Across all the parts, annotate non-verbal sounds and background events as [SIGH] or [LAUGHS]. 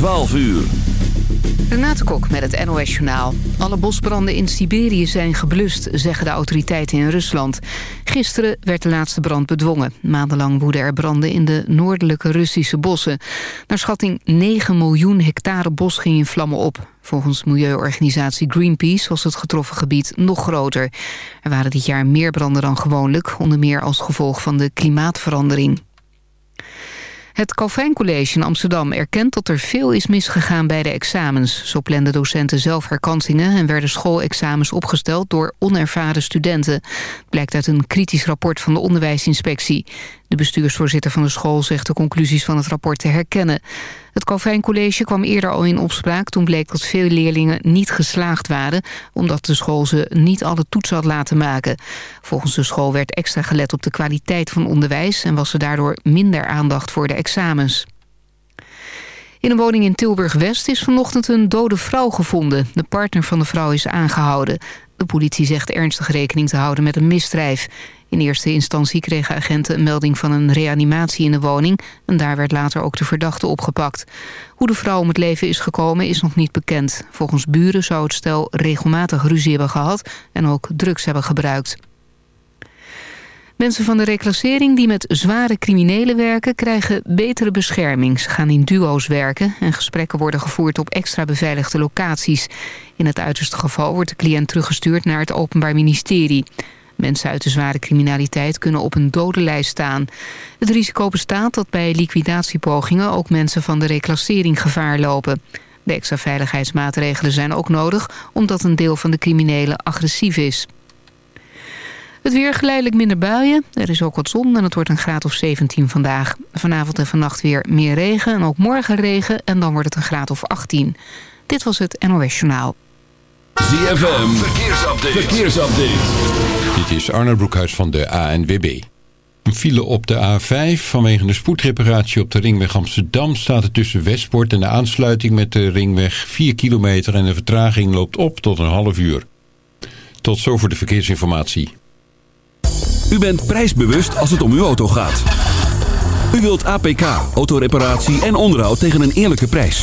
12 uur. Renate Kok met het NOS Journaal. Alle bosbranden in Siberië zijn geblust, zeggen de autoriteiten in Rusland. Gisteren werd de laatste brand bedwongen. Maandenlang woeden er branden in de noordelijke Russische bossen. Naar schatting 9 miljoen hectare bos ging in vlammen op. Volgens milieuorganisatie Greenpeace was het getroffen gebied nog groter. Er waren dit jaar meer branden dan gewoonlijk... onder meer als gevolg van de klimaatverandering. Het Calvijn College in Amsterdam erkent dat er veel is misgegaan bij de examens. Zo planden docenten zelf herkansingen en werden schoolexamens opgesteld door onervaren studenten. Blijkt uit een kritisch rapport van de onderwijsinspectie. De bestuursvoorzitter van de school zegt de conclusies van het rapport te herkennen. Het Calvijn College kwam eerder al in opspraak... toen bleek dat veel leerlingen niet geslaagd waren... omdat de school ze niet alle toetsen had laten maken. Volgens de school werd extra gelet op de kwaliteit van onderwijs... en was er daardoor minder aandacht voor de examens. In een woning in Tilburg-West is vanochtend een dode vrouw gevonden. De partner van de vrouw is aangehouden. De politie zegt ernstig rekening te houden met een misdrijf. In eerste instantie kregen agenten een melding van een reanimatie in de woning... en daar werd later ook de verdachte opgepakt. Hoe de vrouw om het leven is gekomen is nog niet bekend. Volgens buren zou het stel regelmatig ruzie hebben gehad... en ook drugs hebben gebruikt. Mensen van de reclassering die met zware criminelen werken... krijgen betere bescherming. Ze gaan in duo's werken en gesprekken worden gevoerd op extra beveiligde locaties. In het uiterste geval wordt de cliënt teruggestuurd naar het Openbaar Ministerie. Mensen uit de zware criminaliteit kunnen op een dodenlijst staan. Het risico bestaat dat bij liquidatiepogingen ook mensen van de reclassering gevaar lopen. De extra veiligheidsmaatregelen zijn ook nodig omdat een deel van de criminelen agressief is. Het weer geleidelijk minder buien. Er is ook wat zon en het wordt een graad of 17 vandaag. Vanavond en vannacht weer meer regen en ook morgen regen en dan wordt het een graad of 18. Dit was het NOS Journaal. ZFM, verkeersupdate. verkeersupdate. Dit is Arnold Broekhuis van de ANWB. Een file op de A5 vanwege de spoedreparatie op de ringweg Amsterdam... staat er tussen Westport en de aansluiting met de ringweg 4 kilometer... en de vertraging loopt op tot een half uur. Tot zover de verkeersinformatie. U bent prijsbewust als het om uw auto gaat. U wilt APK, autoreparatie en onderhoud tegen een eerlijke prijs.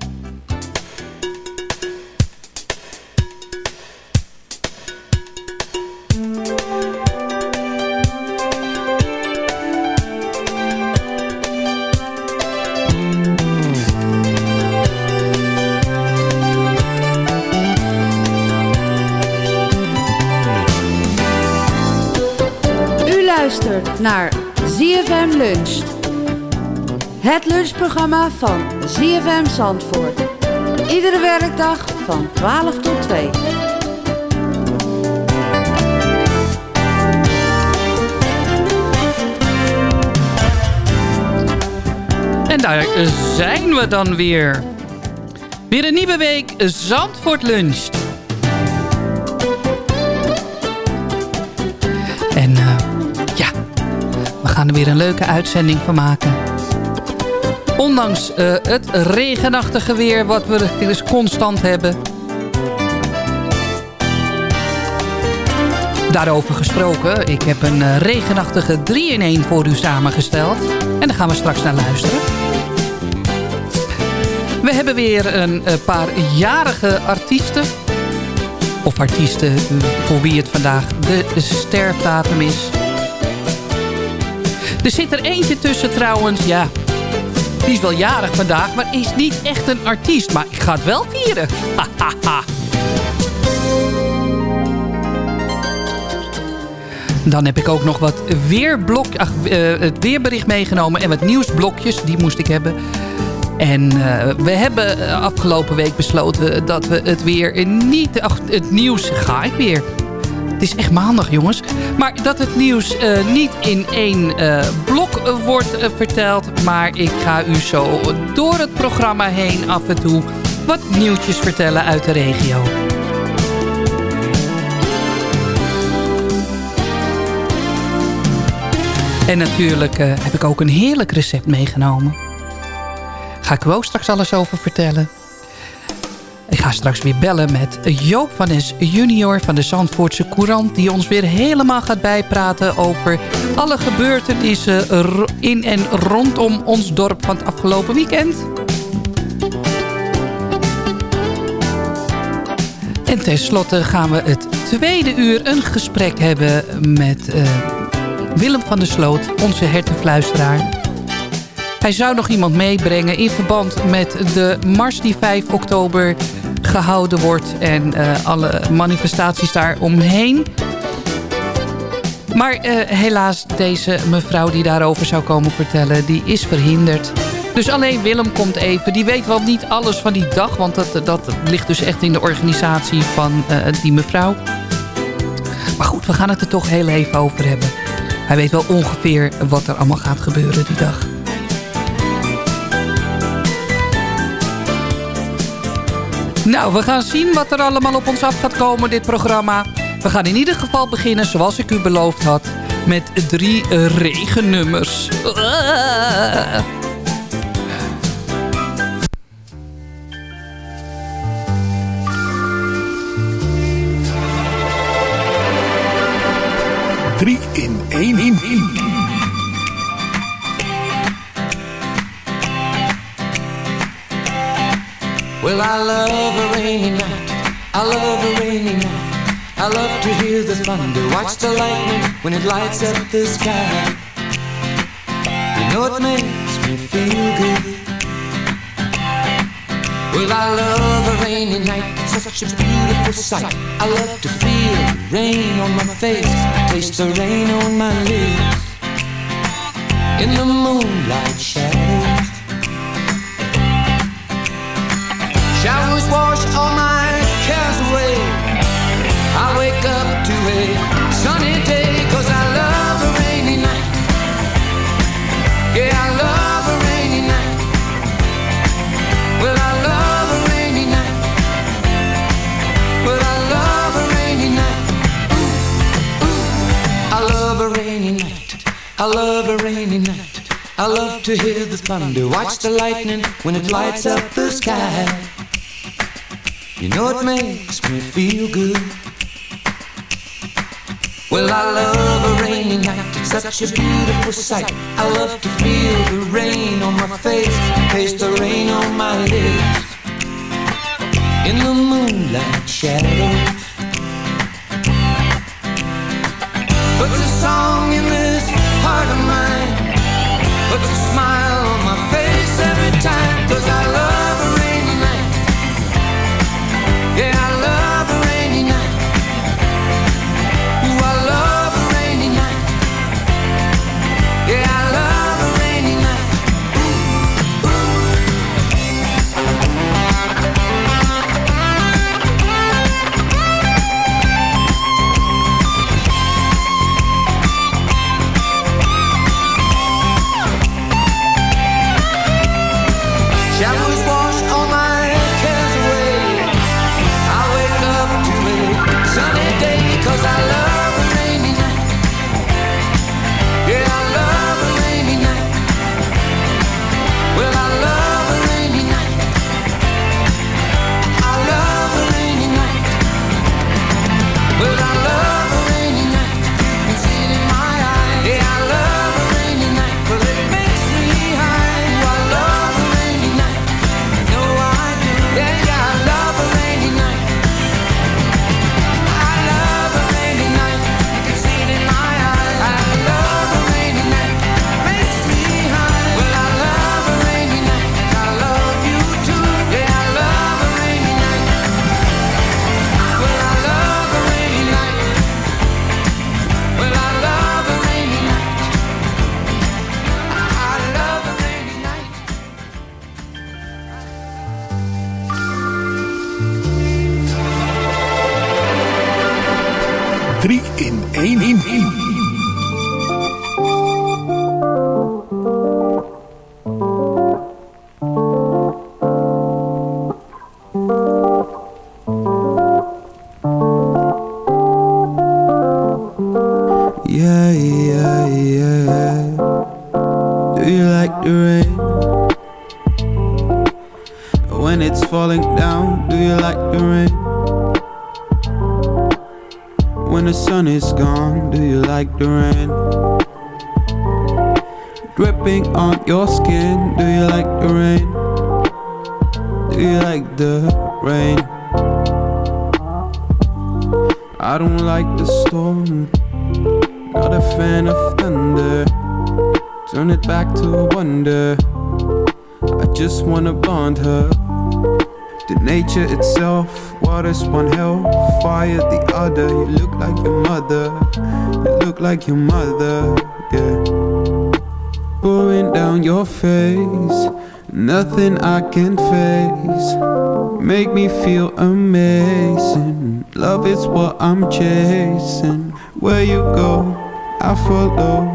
Het lunchprogramma van ZFM Zandvoort. Iedere werkdag van 12 tot 2. En daar zijn we dan weer. Weer een nieuwe week Zandvoort luncht. En eh, ja, we gaan er weer een leuke uitzending van maken. Ondanks uh, het regenachtige weer wat we dus constant hebben... Daarover gesproken, ik heb een uh, regenachtige 3-in-1 voor u samengesteld. En daar gaan we straks naar luisteren. We hebben weer een, een paar jarige artiesten. Of artiesten voor wie het vandaag de sterfdatum is. Er zit er eentje tussen trouwens, ja. Die is wel jarig vandaag, maar is niet echt een artiest. Maar ik ga het wel vieren. Dan heb ik ook nog wat weerblok, ach, uh, het weerbericht meegenomen en wat nieuwsblokjes. Die moest ik hebben. En uh, we hebben afgelopen week besloten dat we het weer niet... Ach, het nieuws ga ik weer. Het is echt maandag, jongens. Maar dat het nieuws uh, niet in één uh, blok wordt verteld. Maar ik ga u zo door het programma heen af en toe wat nieuwtjes vertellen uit de regio. En natuurlijk heb ik ook een heerlijk recept meegenomen. Ga ik u straks alles over vertellen. Ik ga straks weer bellen met Joop van Es junior van de Zandvoortse Courant... die ons weer helemaal gaat bijpraten over alle gebeurtenissen... in en rondom ons dorp van het afgelopen weekend. En tenslotte gaan we het tweede uur een gesprek hebben met... Uh, Willem van der Sloot, onze hertenfluisteraar. Hij zou nog iemand meebrengen in verband met de mars die 5 oktober gehouden wordt... en uh, alle manifestaties daar omheen. Maar uh, helaas, deze mevrouw die daarover zou komen vertellen... die is verhinderd. Dus alleen Willem komt even. Die weet wel niet alles van die dag... want dat, dat ligt dus echt in de organisatie van uh, die mevrouw. Maar goed, we gaan het er toch heel even over hebben. Hij weet wel ongeveer wat er allemaal gaat gebeuren die dag. Nou, we gaan zien wat er allemaal op ons af gaat komen, dit programma. We gaan in ieder geval beginnen, zoals ik u beloofd had... met drie regennummers. Uh. [LAUGHS] Drie in één in één. Well, I love. I love a rainy night. I love to hear the thunder, watch the lightning when it lights up the sky. You know it makes me feel good. Well, I love a rainy night, such a beautiful sight. I love to feel the rain on my face, taste the rain on my lips. In the moonlight shadows, showers wash all my a rainy night. I love to hear the thunder, watch the lightning when it lights up the sky. You know it makes me feel good. Well, I love a rainy night, it's such a beautiful sight. I love to feel the rain on my face, taste the rain on my lips. In the moonlight shadows. 3 in 1 in 1. One hell, fire the other. You look like your mother. You look like your mother, yeah. Pouring down your face, nothing I can face. Make me feel amazing. Love is what I'm chasing. Where you go, I follow.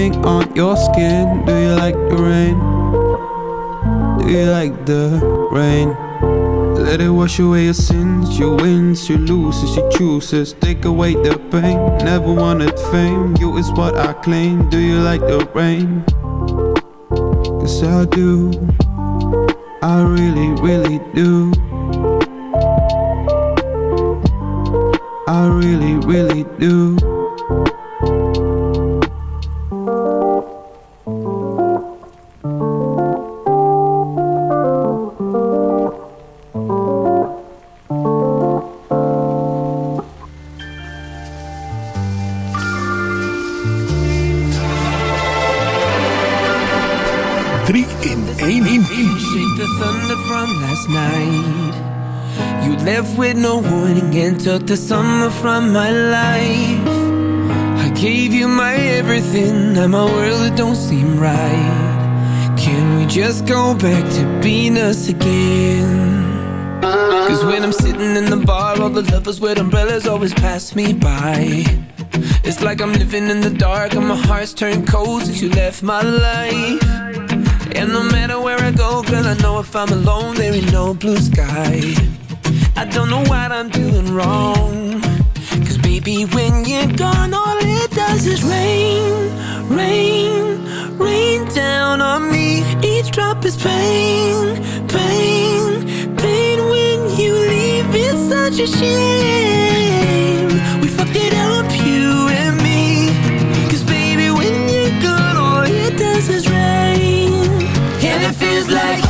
On your skin, do you like the rain? Do you like the rain? Let it wash away your sins, you wins, you loses, you chooses. Take away the pain, never wanted fame. You is what I claim. Do you like the rain? Cause I do, I really, really do. I really, really do. The summer from my life. I gave you my everything, and my world it don't seem right. Can we just go back to being us again? Cause when I'm sitting in the bar, all the lovers with umbrellas always pass me by. It's like I'm living in the dark and my heart's turned cold since you left my life. And no matter where I go, girl, I know if I'm alone, there ain't no blue sky. I don't know what I'm doing wrong. Cause baby, when you're gone, all it does is rain, rain, rain down on me. Each drop is pain, pain, pain when you leave. It's such a shame. We fucked it up, you and me. Cause baby, when you're gone, all it does is rain. And it feels like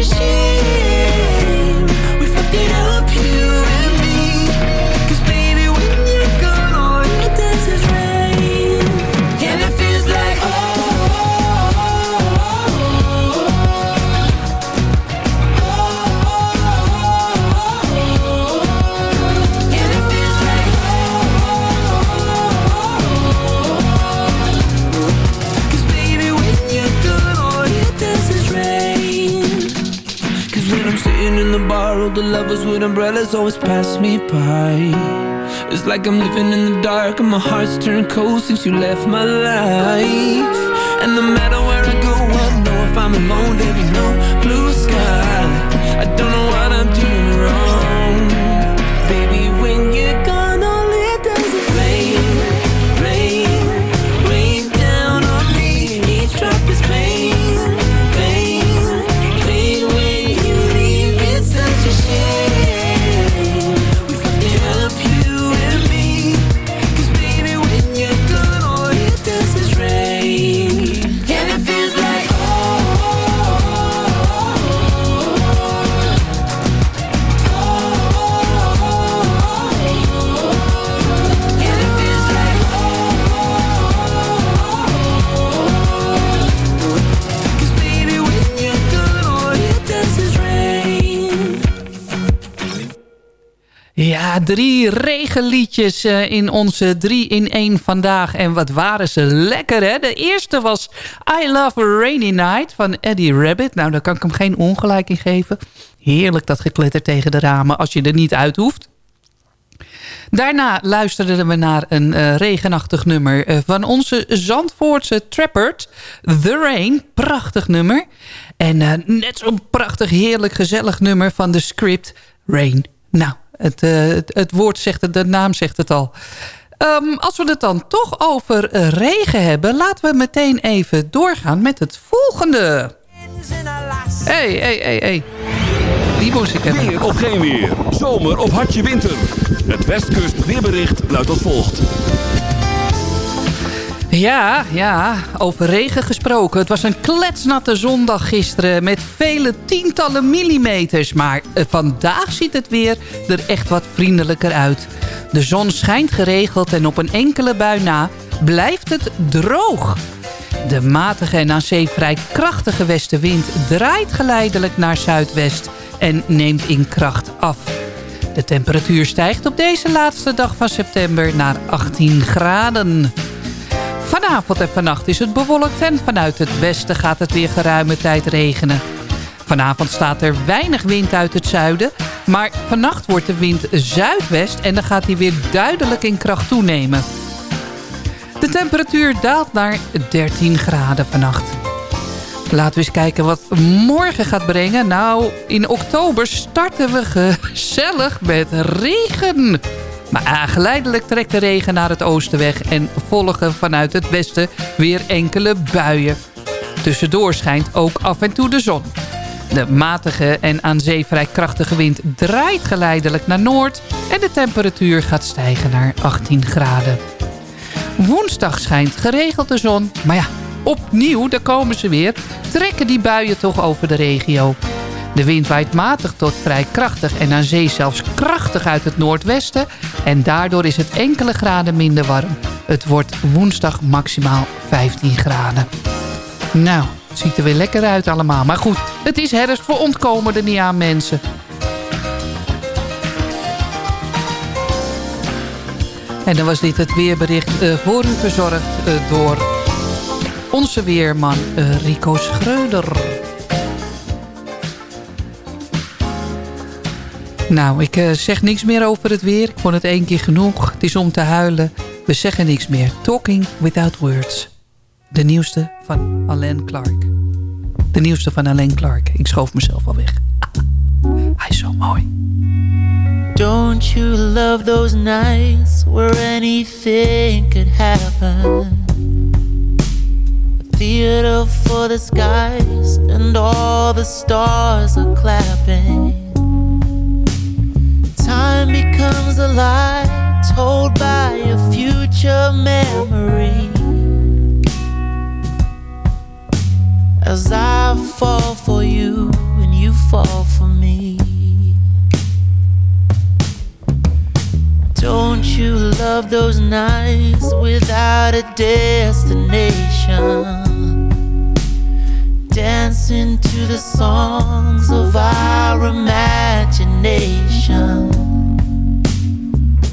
a shame We fucked it up, lovers with umbrellas always pass me by. It's like I'm living in the dark and my heart's turned cold since you left my life. And no matter where I go, I know if I'm alone, drie regenliedjes eh, in onze 3 in 1 vandaag. En wat waren ze lekker, hè? De eerste was I Love a Rainy Night van Eddie Rabbit. Nou, daar kan ik hem geen ongelijk in geven. Heerlijk dat gekletter tegen de ramen als je er niet uit hoeft. Daarna luisterden we naar een eh, regenachtig nummer eh, van onze Zandvoortse Trappert. The Rain, prachtig nummer. En net zo'n prachtig, heerlijk, gezellig nummer van de script Rain. Nou, het, eh, het, het woord zegt het, de naam zegt het al. Ehm, als we het dan toch over eh, regen hebben... laten we meteen even doorgaan met het volgende. Hey, hey, hey, hey. Die moest ik hebben. Weer of geen weer. Zomer of hartje winter. Het Westkust weerbericht luidt als volgt. Ja, ja, over regen gesproken. Het was een kletsnatte zondag gisteren met vele tientallen millimeters. Maar eh, vandaag ziet het weer er echt wat vriendelijker uit. De zon schijnt geregeld en op een enkele bui na blijft het droog. De matige en aan zee vrij krachtige westenwind draait geleidelijk naar zuidwest en neemt in kracht af. De temperatuur stijgt op deze laatste dag van september naar 18 graden. Vanavond en vannacht is het bewolkt en vanuit het westen gaat het weer geruime tijd regenen. Vanavond staat er weinig wind uit het zuiden, maar vannacht wordt de wind zuidwest en dan gaat hij weer duidelijk in kracht toenemen. De temperatuur daalt naar 13 graden vannacht. Laten we eens kijken wat morgen gaat brengen. Nou, in oktober starten we gezellig met regen. Maar ah, geleidelijk trekt de regen naar het oosten weg... en volgen vanuit het westen weer enkele buien. Tussendoor schijnt ook af en toe de zon. De matige en aan zee vrij krachtige wind draait geleidelijk naar noord... en de temperatuur gaat stijgen naar 18 graden. Woensdag schijnt geregeld de zon, maar ja, opnieuw, daar komen ze weer... trekken die buien toch over de regio. De wind waait matig tot vrij krachtig en aan zee zelfs krachtig uit het noordwesten... en daardoor is het enkele graden minder warm. Het wordt woensdag maximaal 15 graden. Nou, het ziet er weer lekker uit allemaal. Maar goed, het is herfst, voor ontkomen er niet aan mensen. En dan was dit het weerbericht eh, voor u verzorgd eh, door onze weerman eh, Rico Schreuder. Nou, ik eh, zeg niks meer over het weer. Ik vond het één keer genoeg. Het is om te huilen. We zeggen niks meer. Talking without words. De nieuwste van Alain Clark. De nieuwste van Alain Clark. Ik schoof mezelf al weg. Hij is zo mooi. Don't you love those nights where anything could happen? Theater for the skies and all the stars are clapping. Time becomes a lie told by a future memory. As I fall for you and you fall for me. Don't you love those nights without a destination? Dancing to the songs of our imagination.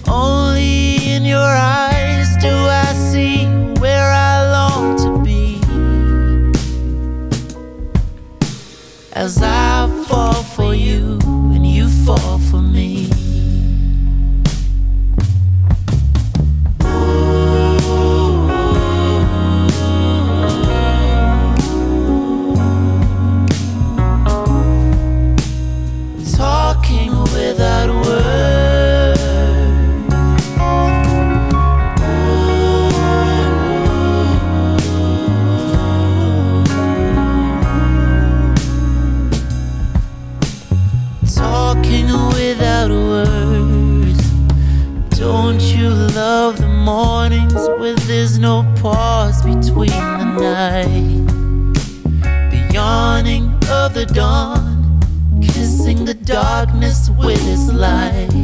Only in your eyes do I see where I long to be. As I fall for you and you fall for me. Night, the yawning of the dawn, kissing the darkness with its light.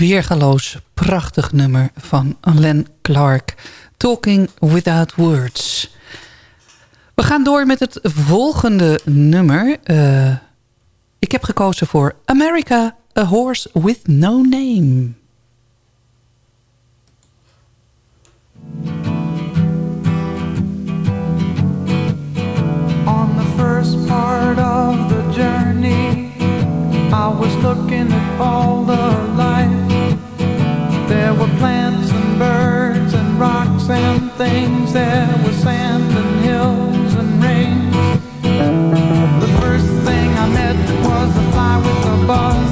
Weergaloos prachtig nummer van Len Clark. Talking Without Words. We gaan door met het volgende nummer. Eh, ik heb gekozen voor America, A Horse With No Name. On the first part of the journey, I was looking at all the life. There were plants and birds and rocks and things. There was sand and hills and rain. The first thing I met was a fly with a buzz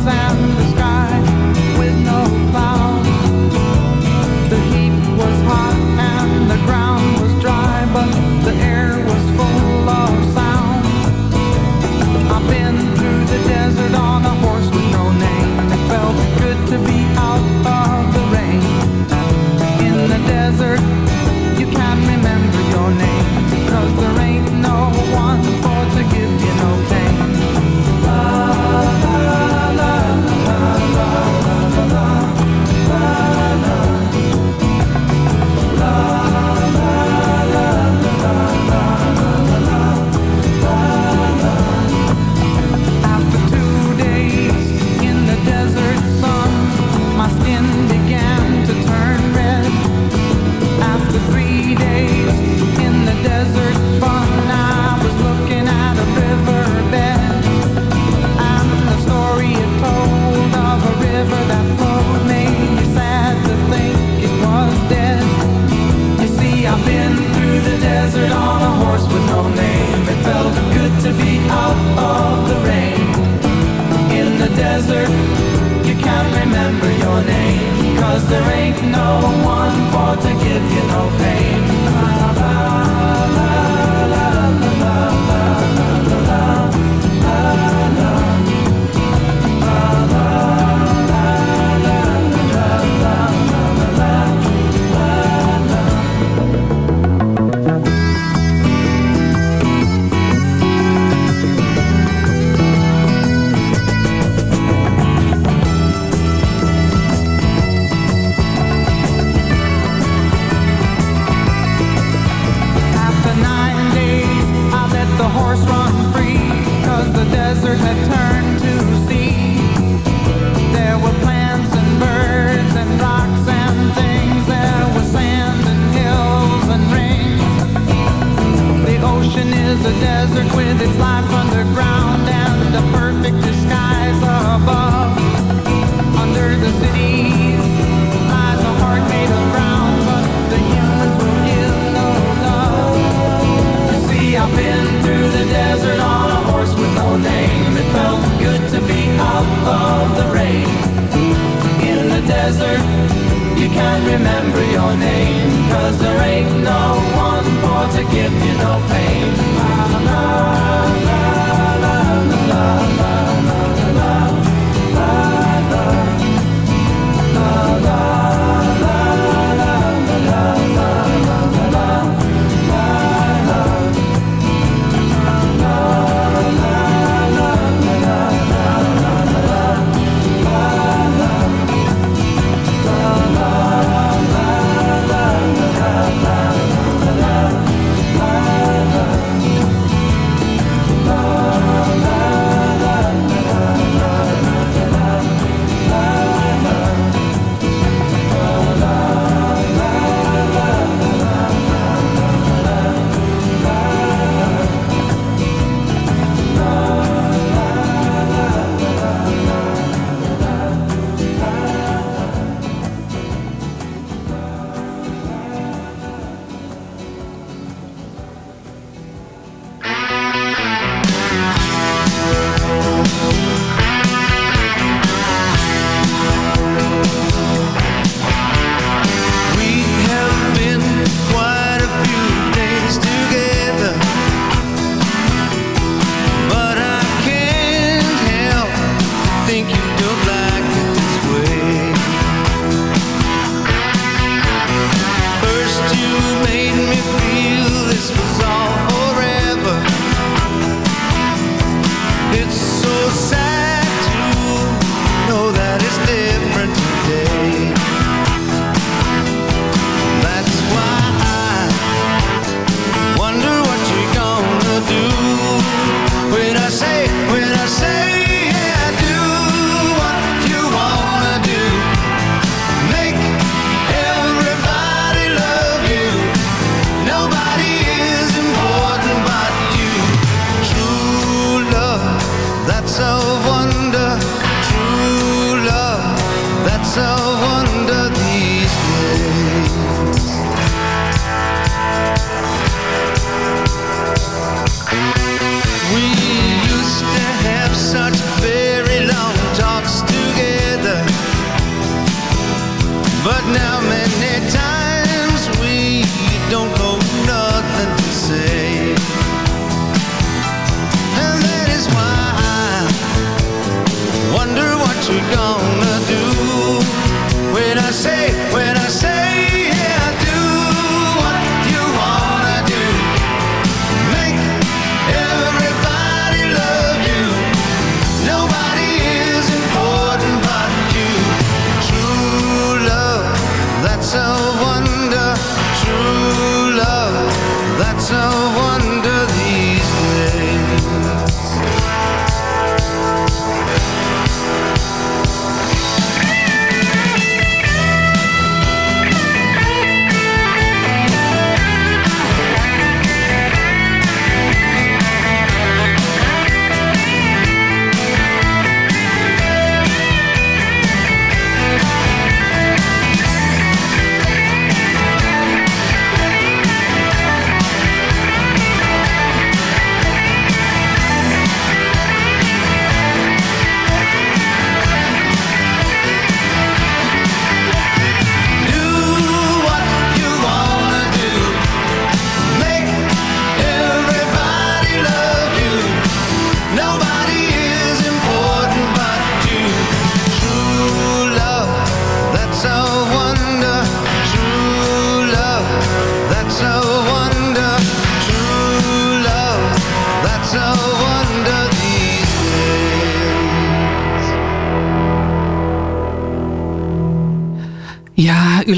is a desert with its life underground and a perfect disguise above. Under the cities lies a heart made of brown, but the humans will give no love. You see, I've been through the desert on a horse with no name. It felt good to be out of the rain. In the desert, you can't remember your name. Cause there ain't no to give you no pain. Na, love.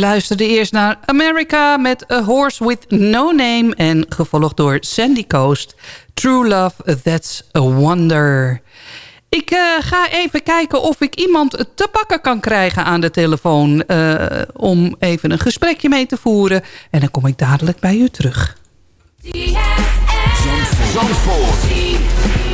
Luisterde eerst naar America met A Horse With No Name... en gevolgd door Sandy Coast. True Love, That's a Wonder. Ik uh, ga even kijken of ik iemand te pakken kan krijgen aan de telefoon... Uh, om even een gesprekje mee te voeren. En dan kom ik dadelijk bij u terug. Zandvoort.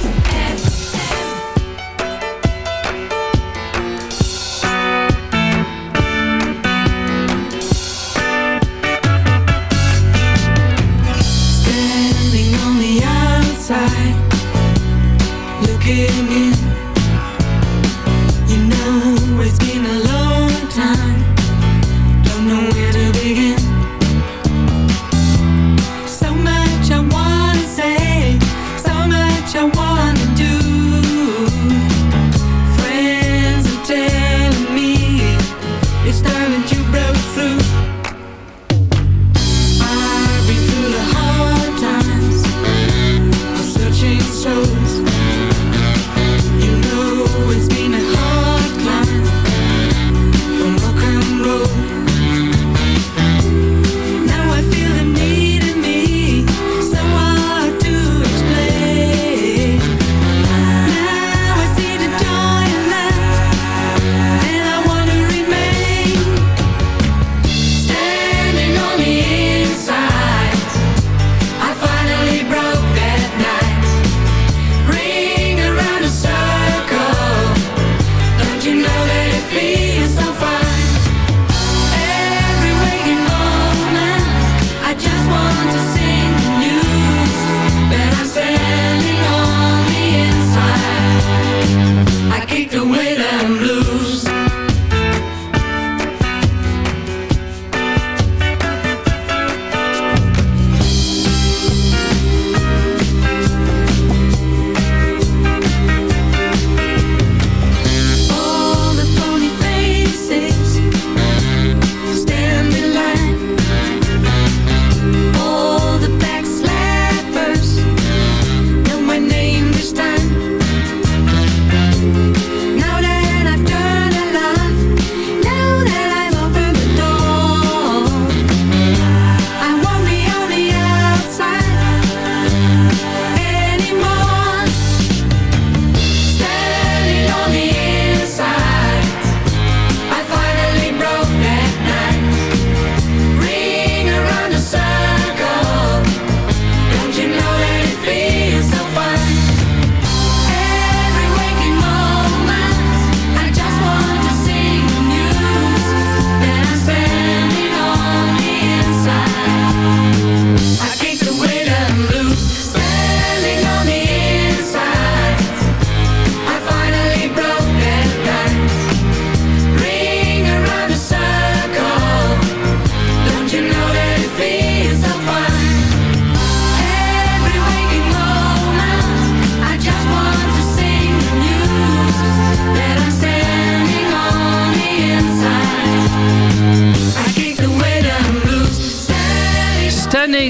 Looking in.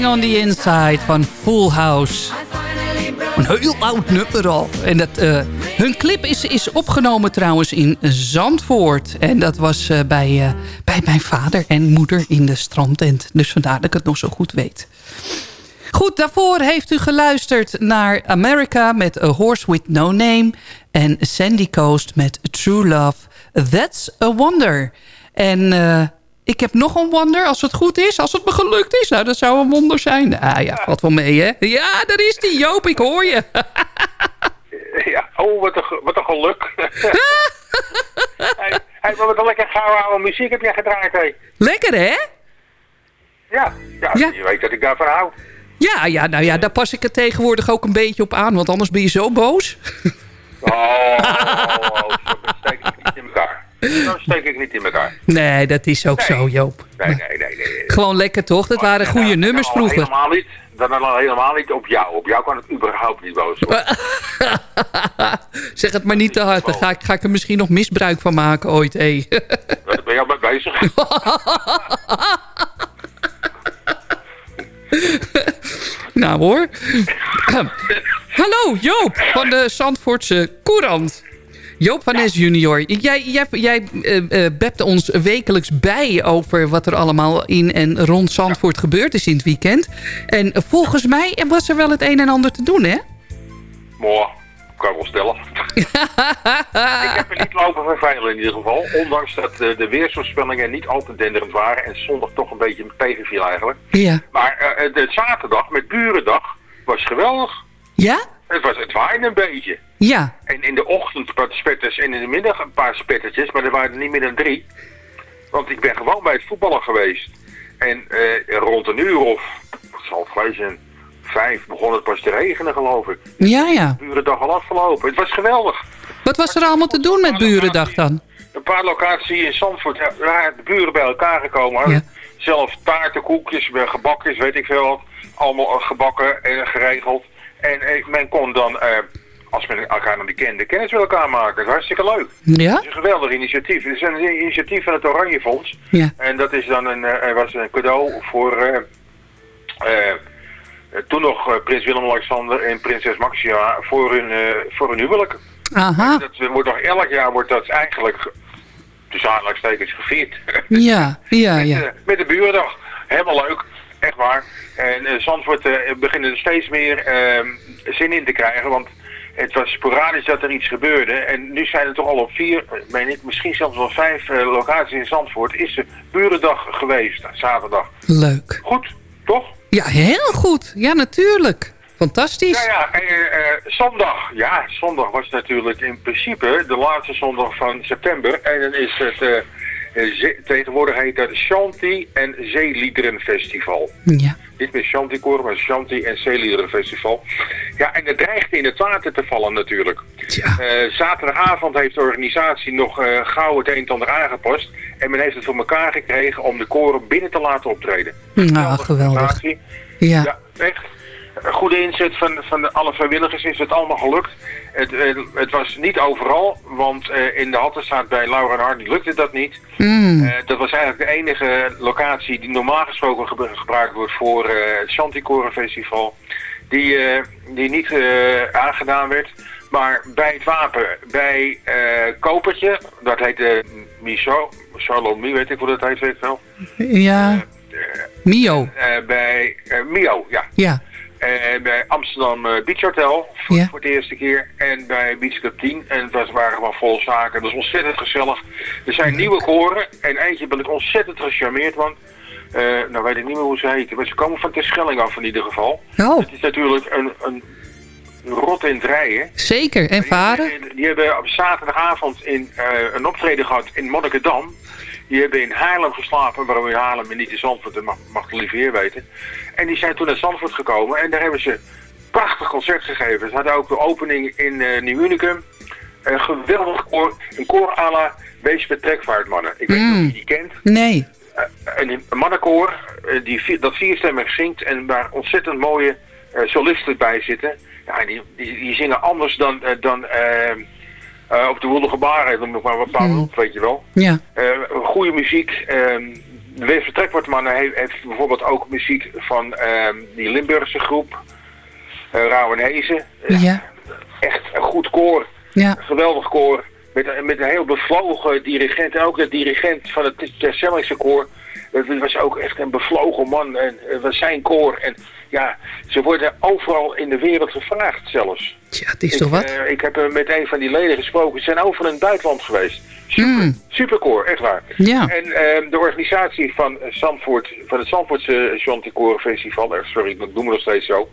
On the Inside van Full House. Een heel oud nummer al. En dat, eh, hun clip is, is opgenomen trouwens in Zandvoort. En dat was eh, bij, eh, bij mijn vader en moeder in de strandtent. Dus vandaar dat ik het nog zo goed weet. Goed, daarvoor heeft u geluisterd naar America met A Horse With No Name... en Sandy Coast met True Love. That's a Wonder. En ik heb nog een wonder, als het goed is. Als het me gelukt is, nou, dat zou een wonder zijn. Ah ja, wat wel mee, hè? Ja, daar is die, Joop, ik hoor je. [LAUGHS] Ja, oh, wat een, wat een geluk. [LAUGHS] hey, hey, maar wat een lekker gouden oude muziek heb jij gedraaid, hé. Lekker, hè? Ja, ja, Ja. je weet dat ik daarvan hou. Ja, ja, nou ja, daar pas ik het tegenwoordig ook een beetje op aan. Want anders ben je zo boos. Oh, [LAUGHS] oh, oh, dan steek ik niet in elkaar. Nee, dat is ook zo, Joop. Nee, nee, nee. nee. Gewoon lekker, toch? Dat waren goede nummers vroeger. Helemaal niet. Dan al helemaal niet op jou. Op jou kan het überhaupt niet boos worden. [LAUGHS] zeg het maar niet te hard. Dan ga ik, ga ik er misschien nog misbruik van maken ooit, hé. Daar ben je al mee bezig. [LAUGHS] nou hoor. [CLEARS THROAT] Hallo, Joop van de Zandvoortse Courant. Joop van Nes junior. Jij, jij, jij eh, eh, bept ons wekelijks bij over wat er allemaal in en rond Zandvoort gebeurd is in het weekend. En volgens mij was er wel het een en ander te doen, hè? Mooi, kan ik wel stellen. [LAUGHS] ik heb me niet lopen verveilen in ieder geval. Ondanks dat eh, de weersvoorspellingen niet al te denderend waren. En zondag toch een beetje tegenviel eigenlijk. Ja. Maar eh, de zaterdag met Burendag was geweldig. Ja? Het, was, het waaide een beetje. Ja. En in de ochtend een paar spetters en in de middag een paar spettertjes. Maar er waren er niet meer dan drie. Want ik ben gewoon bij het voetballen geweest. En eh, rond een uur of, wat zal het geweest zijn, vijf begon het pas te regenen geloof ik. Ja, ja. Burendag al afgelopen. Het was geweldig. Wat was er allemaal te doen met Burendag dan? Een paar locaties in Zandvoort, ja, waar de buren bij elkaar gekomen. hadden. Zelf taarten, koekjes, eh, gebakjes, weet ik veel wat. Allemaal eh, gebakken en geregeld. En eh, men kon dan, eh, als men elkaar nog niet kende, kennis met elkaar maken. Dat is hartstikke leuk. Ja? Het is een geweldig initiatief. Het is een initiatief van het Oranje Fonds. Ja. En dat is dan een, eh, was een cadeau voor toen nog prins Willem-Alexander en prinses Maxima voor hun, eh, voor hun huwelijk. Aha. Dat wordt nog elk jaar wordt dat eigenlijk tussen aanhalingstekens gevierd. Ja, ja, [LAUGHS] met, ja. eh, met de burendag. Helemaal leuk, echt waar. En uh, Zandvoort eh, beginnen er steeds meer eh, zin in te krijgen, want het was sporadisch dat er iets gebeurde. En nu zijn er toch al op vier, eh, meen ik, misschien zelfs wel vijf eh, locaties in Zandvoort, is de burendag geweest, zaterdag. Leuk. Goed, toch? Ja, heel goed. Ja, natuurlijk. Fantastisch. Ja, ja, en, eh, zondag. Ja, zondag was natuurlijk in principe de laatste zondag van september. En dan is het, eh, eh, tegenwoordig heet dat Shanti en Zeeliederenfestival. Ja. Niet meer Shanti Koor, maar Shanti en Zeeliederenfestival. Ja, en het dreigt in het water te vallen natuurlijk. Eh, zaterdagavond heeft de organisatie nog eh, gauw het een en ander aangepast. En men heeft het voor elkaar gekregen om de koren binnen te laten optreden. Nou, geweldig. Ja. Ja, echt. Goede inzet van, van alle vrijwilligers is het allemaal gelukt. Het, het was niet overal, want eh, in de Hattenstraat bij Laura en Hardy lukte dat niet. Mm. Eh, dat was eigenlijk de enige locatie die normaal gesproken gebru- gebruikt wordt voor eh, het Chanticoren Festival. Die, die niet aangedaan werd. Maar bij het wapen, bij Kopertje, dat heet de Miso, Salomie, weet ik hoe dat heet, weet ik wel. Ja. Mio. Bij Mio, ja. Ja. En bij Amsterdam eh, Beach Hotel voor, Ja. voor de eerste keer. En bij Beach Club 10. En het was, waren gewoon vol zaken. Dat is ontzettend gezellig. Er zijn nieuwe koren. En eentje ben ik ontzettend gecharmeerd. Want, eh, nou weet ik niet meer hoe ze heten. Maar ze komen van Terschelling af in ieder geval. Oh. Het is natuurlijk een, een rot in het rijden. Zeker. En varen? Die hebben op zaterdagavond in, eh, een optreden gehad in Monnikendam. Die hebben in Haarlem geslapen, waarom in Haarlem en niet in Zandvoort, dat mag, mag de Olivier weten. En die zijn toen naar Zandvoort gekomen en daar hebben ze een prachtig concert gegeven. Ze hadden ook de opening in eh Nieuw Unicum. Een geweldig koor, een koor à la Wees met Trekvaartmannen. Ik weet niet of je die kent. Nee. Eh, een, een mannenkoor eh, die, dat vierstemmig zingt en waar ontzettend mooie solisten bij zitten. Ja, die, die, die zingen anders dan, dan eh, eh, op de woelige baren, dan nog maar wat paar minuten, weet je wel. Ja. Eh, goede muziek. ehm de Wees Vertrekwoordmannen heeft, heeft bijvoorbeeld ook muziek van ehm, die Limburgse groep. eh Rauw en Hezen. Ja. Echt een goed koor. Ja. Een geweldig koor. Met, een- met een heel bevlogen dirigent. En ook de dirigent van het Terschellingse koor. Dat was ook echt een bevlogen man. En het was zijn koor. En ja, ze worden overal in de wereld gevraagd zelfs. Ja, het is ik, toch wat? eh, ik heb eh, met een van die leden gesproken. Ze zijn overal in het buitenland geweest. Super, superkoor, echt waar. Ja. En ehm, de organisatie van, eh, Zandvoort, van het Zandvoortse Chanticoren Festival, eh, sorry, ik noem het nog steeds zo,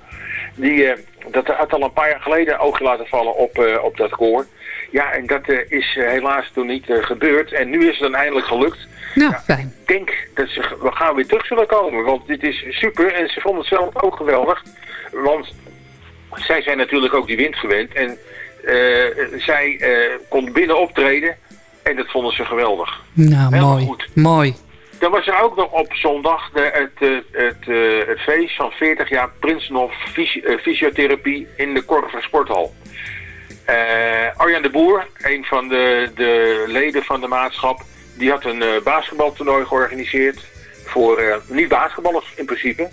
die, eh, dat had al een paar jaar geleden een oogje laten vallen op, eh, op dat koor. Ja, en dat eh, is eh, helaas toen niet eh, gebeurd. En nu is het dan eindelijk gelukt. Nou, fijn. Ik denk dat ze we gaan weer terug zullen komen, want dit is super. En ze vonden het zelf ook geweldig, want zij zijn natuurlijk ook die wind gewend. En zij kon binnen optreden en dat vonden ze geweldig. Nou, Helemaal mooi. goed. Mooi. Dan was er ook nog op zondag de, het, het, eh, het feest van 40 jaar Prinsenhof fysi- fysiotherapie in de Korver Sporthal. Eh Arjan de Boer, een van de, de leden van de maatschap, die had een eh, basketbaltoernooi georganiseerd voor eh, niet basketballers in principe.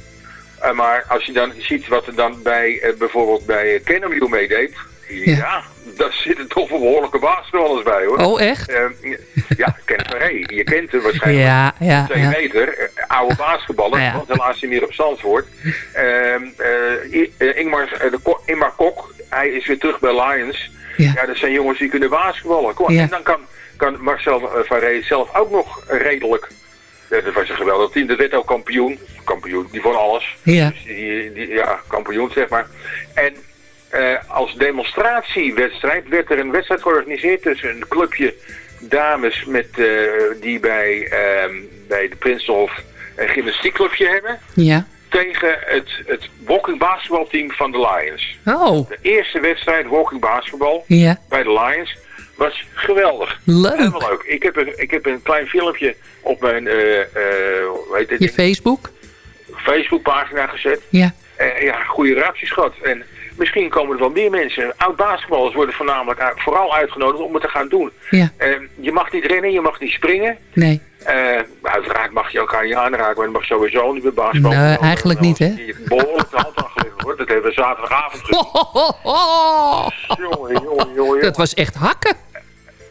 Maar als je dan ziet wat er dan bij bijvoorbeeld bij Kennerview meedeed, ja. daar zitten toch wel behoorlijke basketballers bij hoor. Oh, echt? Eh, ja, Kenneth Verhey. Je kent hem waarschijnlijk. Ja, ja, Twee ja. meter, eh, oude basketballer, Ja. want helaas niet meer op Zandvoort. Ehm, eh, eh, Ingmar, de Ko- Ingmar Kok, hij is weer terug bij Lions. Ja. dat zijn jongens die kunnen basketballen. Kom. En dan kan, kan Marcel uh, Faré zelf ook nog redelijk. Ja, dat was een geweldig team. Dat werd ook kampioen. Kampioen, die won alles. Ja. Dus die, die, ja, kampioen zeg maar. En als demonstratiewedstrijd werd er een wedstrijd georganiseerd tussen een clubje dames met, eh, die bij, ehm, bij de Prinsenhof een gymnastiekclubje hebben. Ja. Tegen het, het walking basketbalteam van de Lions. Oh, De eerste wedstrijd walking basketbal ja. bij de Lions was geweldig. Leuk. Helemaal leuk. Ik heb, een, ik heb een klein filmpje op mijn eh, eh, hoe heet het Je? Facebook? Facebookpagina gezet. Ja. Eh, ja, goede reacties gehad. En misschien komen er wel meer mensen. Oud-basketballers worden voornamelijk vooral uitgenodigd om het te gaan doen. Ja. Eh, je mag niet rennen, je mag niet springen. Nee. Eh, uiteraard mag je elkaar niet aanraken, maar dat mag sowieso niet bij basketbal. Nee, eigenlijk niet, hè? Je behoorlijk de hand aangelegd wordt. Dat hebben we zaterdagavond gezien. Jongen, jongen, jongen. Dat was echt hakken.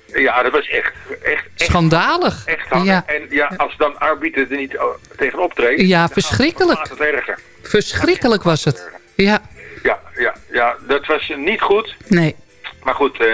Ja, dat was echt, echt, echt Schandalig. Echt hakken. Ja. En ja, als dan arbiter er niet oh, tegen optreedt... Ja, verschrikkelijk. het. Verschrikkelijk was het. Ja. Ja, ja, ja, dat was niet goed. Nee. Maar goed, eh,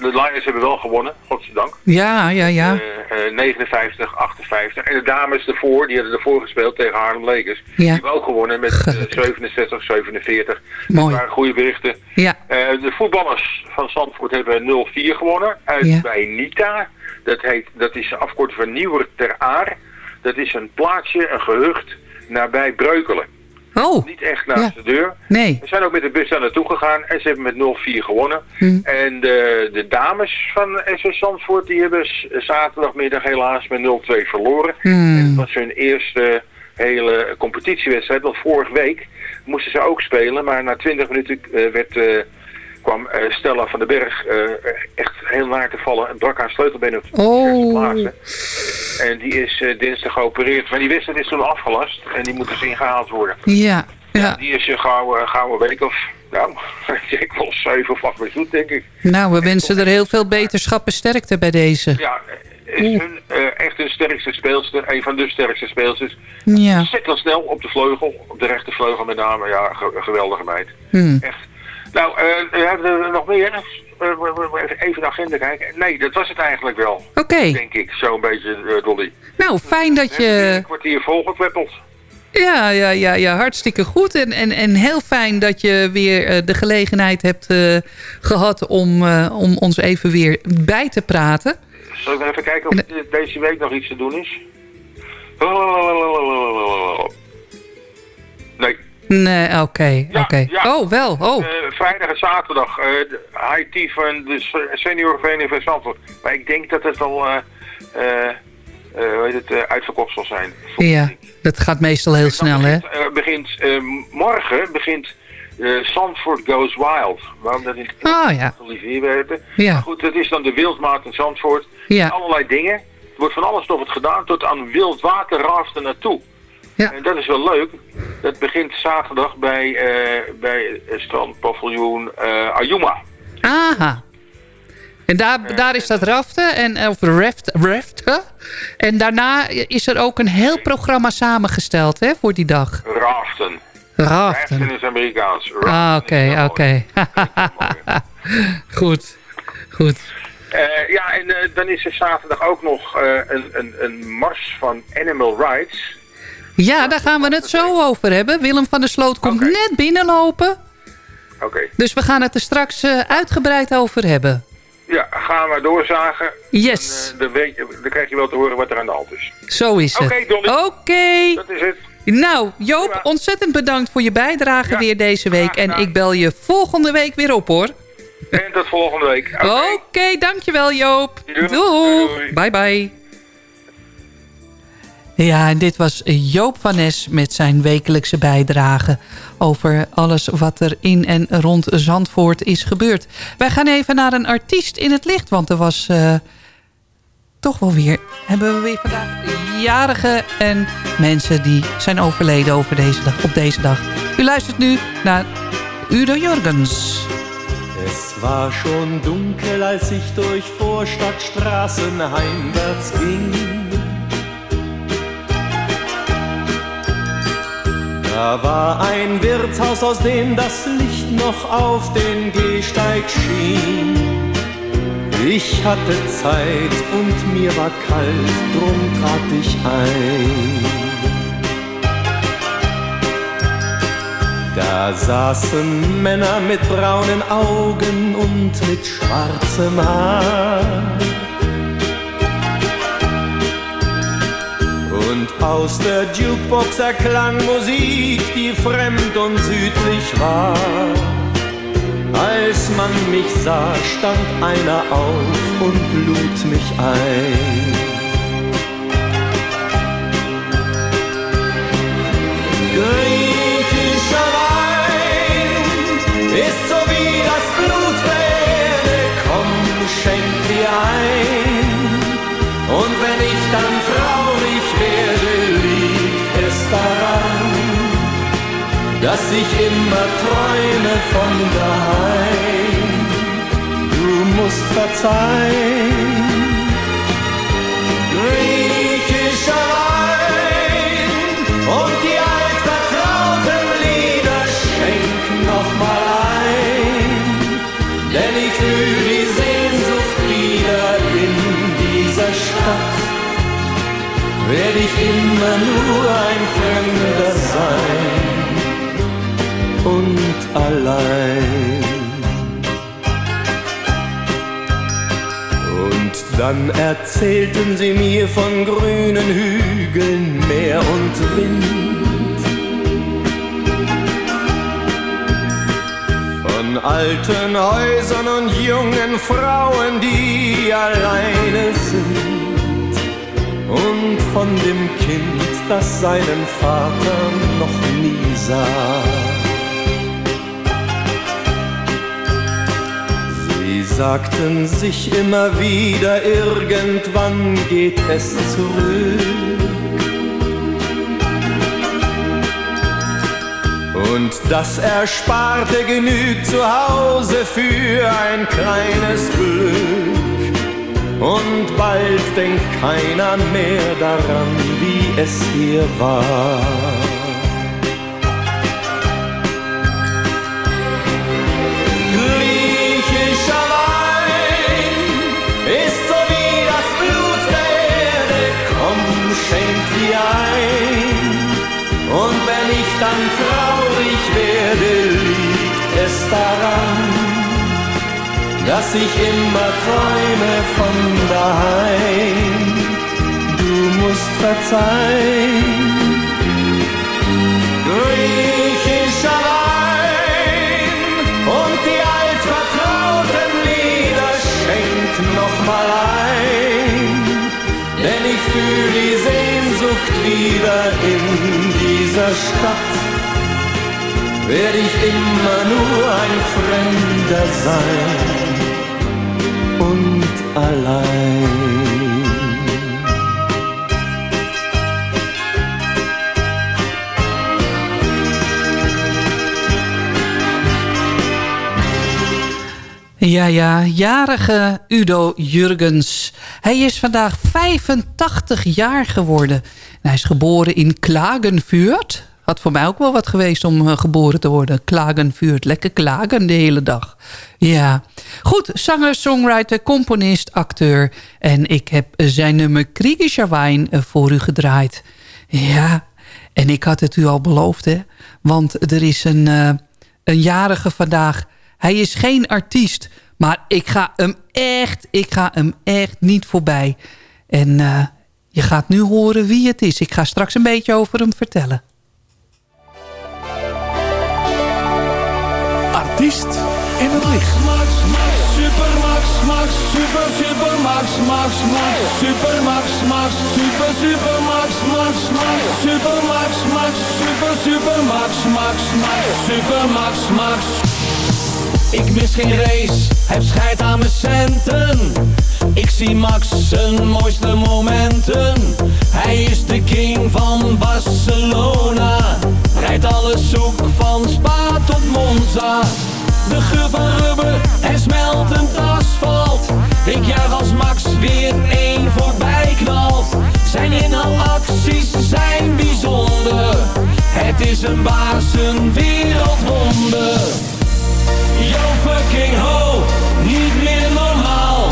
de Lions hebben wel gewonnen, godzijdank. Ja, ja, ja. Eh, eh, 59, 58. En de dames ervoor, die hadden ervoor gespeeld tegen Harlem Lakers. Ja. Die hebben ook gewonnen met eh, 67, 47. Mooi. Dat waren goede berichten. Ja. Eh, de voetballers van Zandvoort hebben 0-4 gewonnen uit Ja. bij Nita. Dat, heet, dat is de afkorting van Nieuwer ter Aar. Dat is een plaatsje, een gehucht, nabij Breukelen. Oh. Niet echt naast de deur. Nee. We zijn ook met de bus daar naartoe gegaan en ze hebben met 0-4 gewonnen. Hm. En de, de dames van SS Zandvoort die hebben zaterdagmiddag helaas met 0-2 verloren. Hmm. En dat was hun eerste hele competitiewedstrijd. Want vorige week moesten ze ook spelen, maar na 20 minuten eh, werd, eh, kwam eh, Stella van den Berg echt heel naar te vallen en brak haar sleutelbeen op de Oh. eerste plaatsen. En die is eh, dinsdag geopereerd. Maar die wedstrijd is toen afgelast en die moet dus ingehaald worden. Ja. Ja. Die is een gouden, gouden week of, nou, [LAUGHS] ik wel zeven of acht goed, denk ik. Nou, we wensen er heel veel beterschap en sterkte bij deze. Ja, is hun, eh, echt hun sterkste speelster, een van de sterkste speelsters. Ja. Zit wel snel op de vleugel, op de rechtervleugel met name. Ja, ge- een geweldige meid. Hm. Echt. Nou, eh, hebben we er nog meer? Eh, even- de agenda kijken. Nee, dat was het eigenlijk wel. Oké. Denk ik, zo'n beetje, eh, Dolly. Nou, fijn dat Een je... kwartier volgekweppeld. Ja, ja, ja, ja, hartstikke goed. En, en, en heel fijn dat je weer eh, de gelegenheid hebt eh, gehad om, om ons even weer bij te praten. Zal ik even kijken of de- deze week nog iets te doen is? Nee. Nee, oké, oké. ja. Oh, wel, oh. Eh, vrijdag en zaterdag, eh de IT van de senior vereniging van Zandvoort. Maar ik denk dat het al eh, eh, eh, heet het, eh, uitverkocht zal zijn. Ja, dat gaat meestal heel snel, hè? Eh, begint, eh, morgen begint eh Zandvoort Goes Wild. Waarom dat in Ah, ja. Werkte. Ja. Maar goed, dat is dan de wildmaat in Zandvoort. Ja. Allerlei dingen. Er wordt van alles nog wat gedaan tot aan wildwaterraften naartoe. Ja. En dat is wel leuk. Dat begint zaterdag bij, eh bij strandpaviljoen eh Ayuma. Aha. En daar, daar is dat raften, en, of raft, raften. En daarna is er ook een heel programma samengesteld hè, voor die dag. Raften. Raften. Raften is Amerikaans. Ah, oké, oké. [LAUGHS] goed, goed. Eh, ja, en eh, dan is er zaterdag ook nog eh, een, een, een mars van Animal Rights. Ja, daar gaan we het zo over hebben. Willem van der Sloot komt net binnenlopen. Oké. Dus we gaan het er straks eh, uitgebreid over hebben. Ja, gaan we doorzagen. Yes. En, eh, dan, weet je, dan krijg je wel te horen wat er aan de hand is. Zo is het. Oké. Oké. Dat is het. Nou, Joop, ontzettend bedankt voor je bijdrage weer deze week. En ik bel je volgende week weer op, hoor. En tot volgende week. Oké, dankjewel Joop. Doei. Doeg. Bye bye. Ja, en dit was Joop van Nes met zijn wekelijkse bijdrage... over alles wat er in en rond Zandvoort is gebeurd. Wij gaan even naar een artiest in het licht, want er was... eh, toch wel weer, hebben we weer vandaag jarigen en mensen die zijn overleden over deze dag, op deze dag. U luistert nu naar Udo Jorgens. Es war schon dunkel, als durch Vorstadtstraßen heimwärts ging. Da war ein Wirtshaus, aus dem das Licht noch auf den Gehsteig schien. Ich hatte Zeit und mir war kalt, drum trat ich ein. Da saßen Männer mit braunen Augen und mit schwarzem Haar. Und aus der Jukebox erklang Musik, die fremd und südlich war. Als man mich sah, stand einer auf und lud mich ein. Griechischer dass ich immer träume von daheim. Du musst verzeihen. Griechischer Wein und die altvertrauten Lieder schenk noch mal ein, denn ich fühl die Sehnsucht wieder in dieser Stadt. Werde ich immer nur ein Fremder sein und allein. Und dann erzählten sie mir von grünen Hügeln, Meer und Wind. Von alten Häusern und jungen Frauen, die alleine sind. Und von dem Kind, das seinen Vater noch nie sah. Sagten sich immer wieder, irgendwann geht es zurück. Und das Ersparte genügt zu Hause für ein kleines Glück. Und bald denkt keiner mehr daran, wie es hier war. Dass ich immer träume von daheim. Du musst verzeihen. Griechischer Wein und die altvertrauten Lieder schenk noch mal ein, denn ich fühl die Sehnsucht wieder in dieser Stadt. Werde ich immer nur ein Fremder sein allein. Ja, ja, jarige Udo Jurgens. Hij is vandaag 85 jaar geworden. En hij is geboren in Klagenvuurt. Had voor mij ook wel wat geweest om eh, geboren te worden. Klagenvuurt, lekker klagen de hele dag. Ja. Goed, zanger, songwriter, componist, acteur. En ik heb zijn nummer Kriegischer Wein eh, voor u gedraaid. Ja, en ik had het u al beloofd, hè. Want er is een, eh, een jarige vandaag... Hij is geen artiest, maar ik ga hem echt, ik ga hem echt niet voorbij. En je gaat nu horen wie het is. Ik ga straks een beetje over hem vertellen. Artiest in het licht. Max, Max, super Max, super, super Max, Max, Max, super Max, super, super Max, Max, Max, super Max, super, super Max, Max, Max, super Max, Max. Ik mis geen race, heb scheid aan mijn centen. Ik zie Max zijn mooiste momenten. Hij is de king van Barcelona. Rijdt alles zoek van Spa tot Monza. De geur rubber en smeltend asfalt. Ik juich als Max weer één voorbij knalt. Zijn inhaalacties zijn bijzonder. Het is een baas, een wereldwonder. Yo fucking ho, niet meer normaal.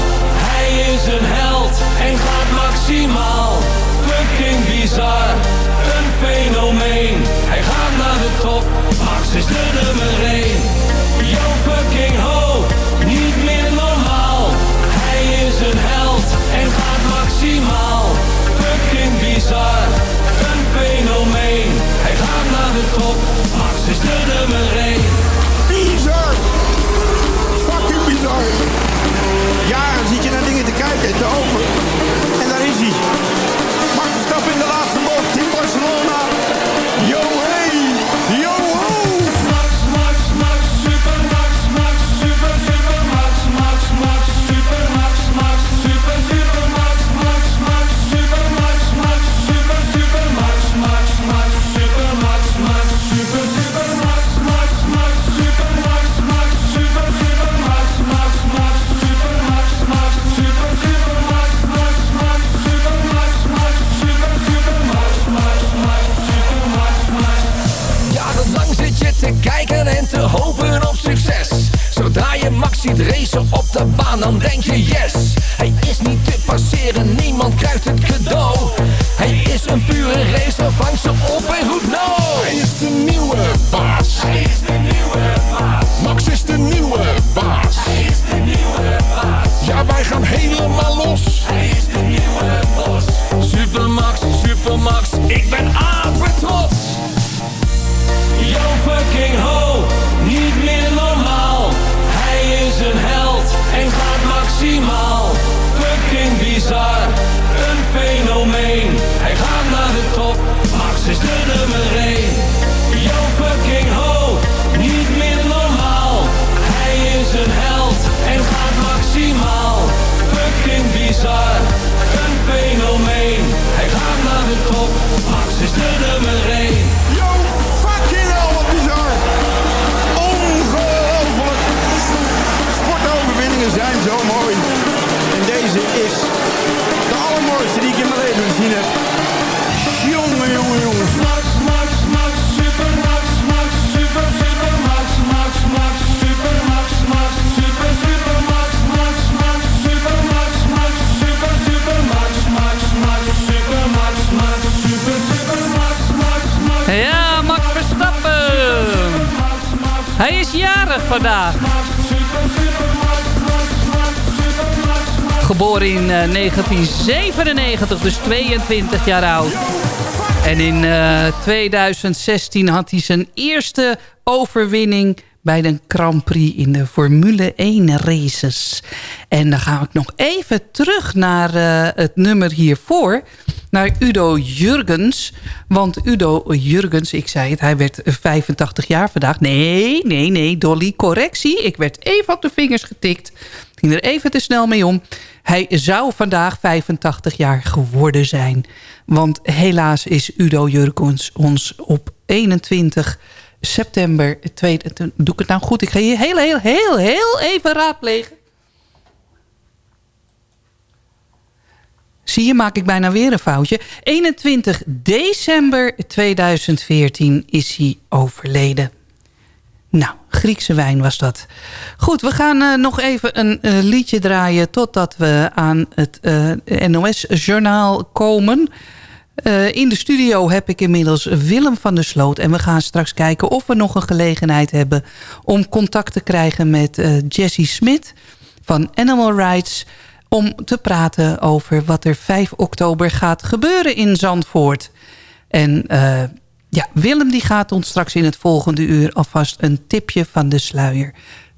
Hij is een held en gaat maximaal. Fucking bizar, een fenomeen. Top, Max is de nummer 1. Yo fucking ho, ziet racen op de baan, dan denk je yes. Hij is niet te passeren, niemand krijgt het cadeau. Hij is een pure racer, vang ze op en goed no. Hij is de nieuwe 1997, dus 22 jaar oud. En in eh, 2016 had hij zijn eerste overwinning bij de Grand Prix in de Formule 1 races. En dan ga ik nog even terug naar eh, het nummer hiervoor. Naar Udo Jurgens. Want Udo Jurgens, ik zei het, hij werd 85 jaar vandaag. Nee, nee, nee, Dolly, correctie. Ik werd even op de vingers getikt. Ging er even te snel mee om. Hij zou vandaag 85 jaar geworden zijn. Want helaas is Udo Jurgens ons op 21 september... Tweede, doe ik het nou goed? Ik ga je heel, heel, heel, heel even raadplegen. Zie je, maak ik bijna weer een foutje. 21 december 2014 is hij overleden. Nou, Griekse wijn was dat. Goed, we gaan uh, nog even een uh, liedje draaien... totdat we aan het uh, NOS-journaal komen. in de studio heb ik inmiddels Willem van der Sloot... en we gaan straks kijken of we nog een gelegenheid hebben... om contact te krijgen met Jessie Smit van Animal Rights... om te praten over wat er 5 oktober gaat gebeuren in Zandvoort. En... Ja, Willem die gaat ons straks in het volgende uur alvast een tipje van de sluier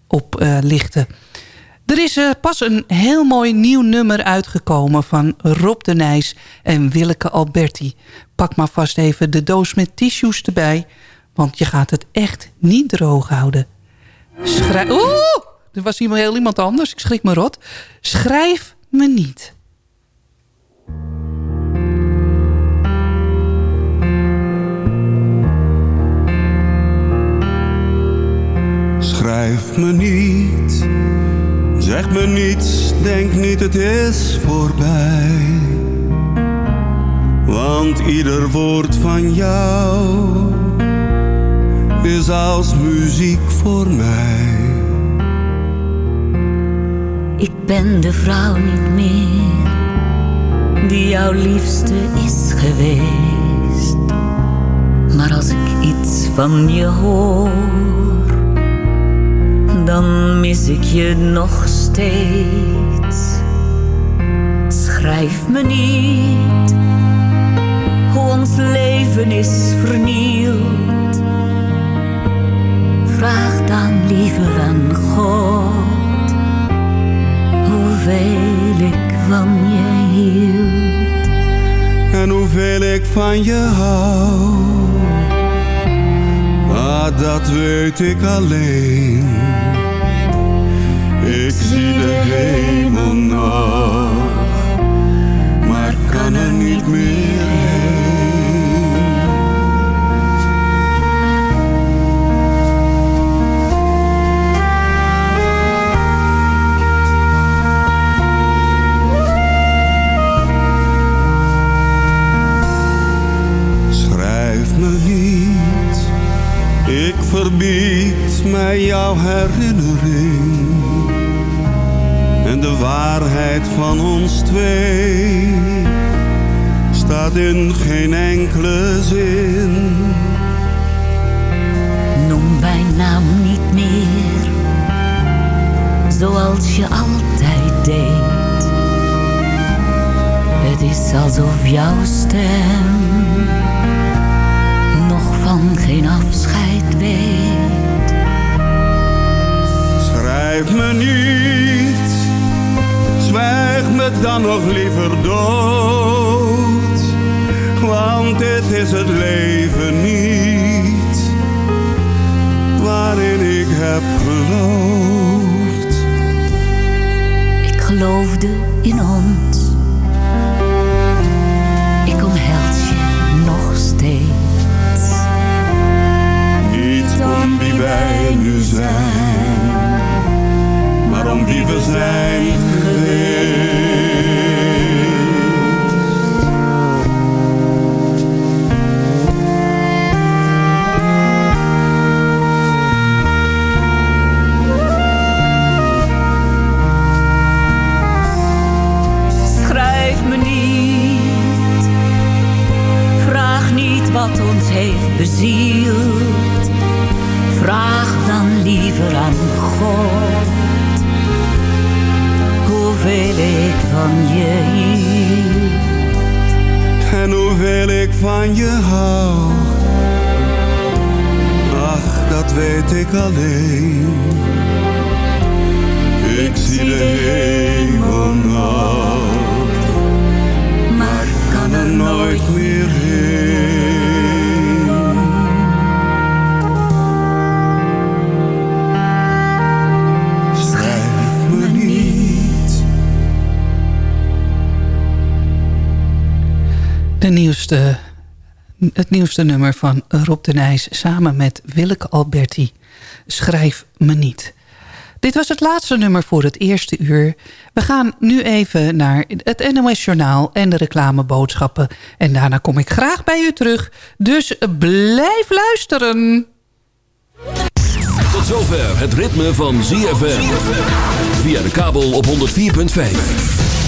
oplichten. Uh, er is uh, pas een heel mooi nieuw nummer uitgekomen van Rob de Nijs en Willeke Alberti. Pak maar vast even de doos met tissues erbij, want je gaat het echt niet droog houden. Schrijf... Oeh, er was iemand, heel iemand anders, ik schrik me rot. Schrijf me niet. Schrijf me niet, zeg me niets, denk niet het is voorbij. Want ieder woord van jou is als muziek voor mij. Ik ben de vrouw niet meer die jouw liefste is geweest. Maar als ik iets van je hoor, dan mis ik je nog steeds. Schrijf me niet hoe ons leven is vernield. Vraag dan liever aan God hoeveel ik van je hield. En hoeveel ik van je hou, ah, dat weet ik alleen. Zie de hemel nog, maar kan er niet meer Schrijf me niet, ik verbied mij jouw herinnering de waarheid van ons twee staat in geen enkele zin. Noem mijn naam niet meer, zoals je altijd deed. Het is alsof jouw stem nog van geen afscheid weet. Schrijf me niet, dan nog liever dood. Want dit is het leven niet, waarin ik heb geloofd. Ik geloofde in ons. Nieuwste nummer van Rob de Nijs samen met Willeke Alberti. Schrijf me niet. Dit was het laatste nummer voor het eerste uur. We gaan nu even naar het NOS Journaal en de reclameboodschappen. En daarna kom ik graag bij u terug. Dus blijf luisteren. Tot zover het ritme van ZFM. Via de kabel op 104.5.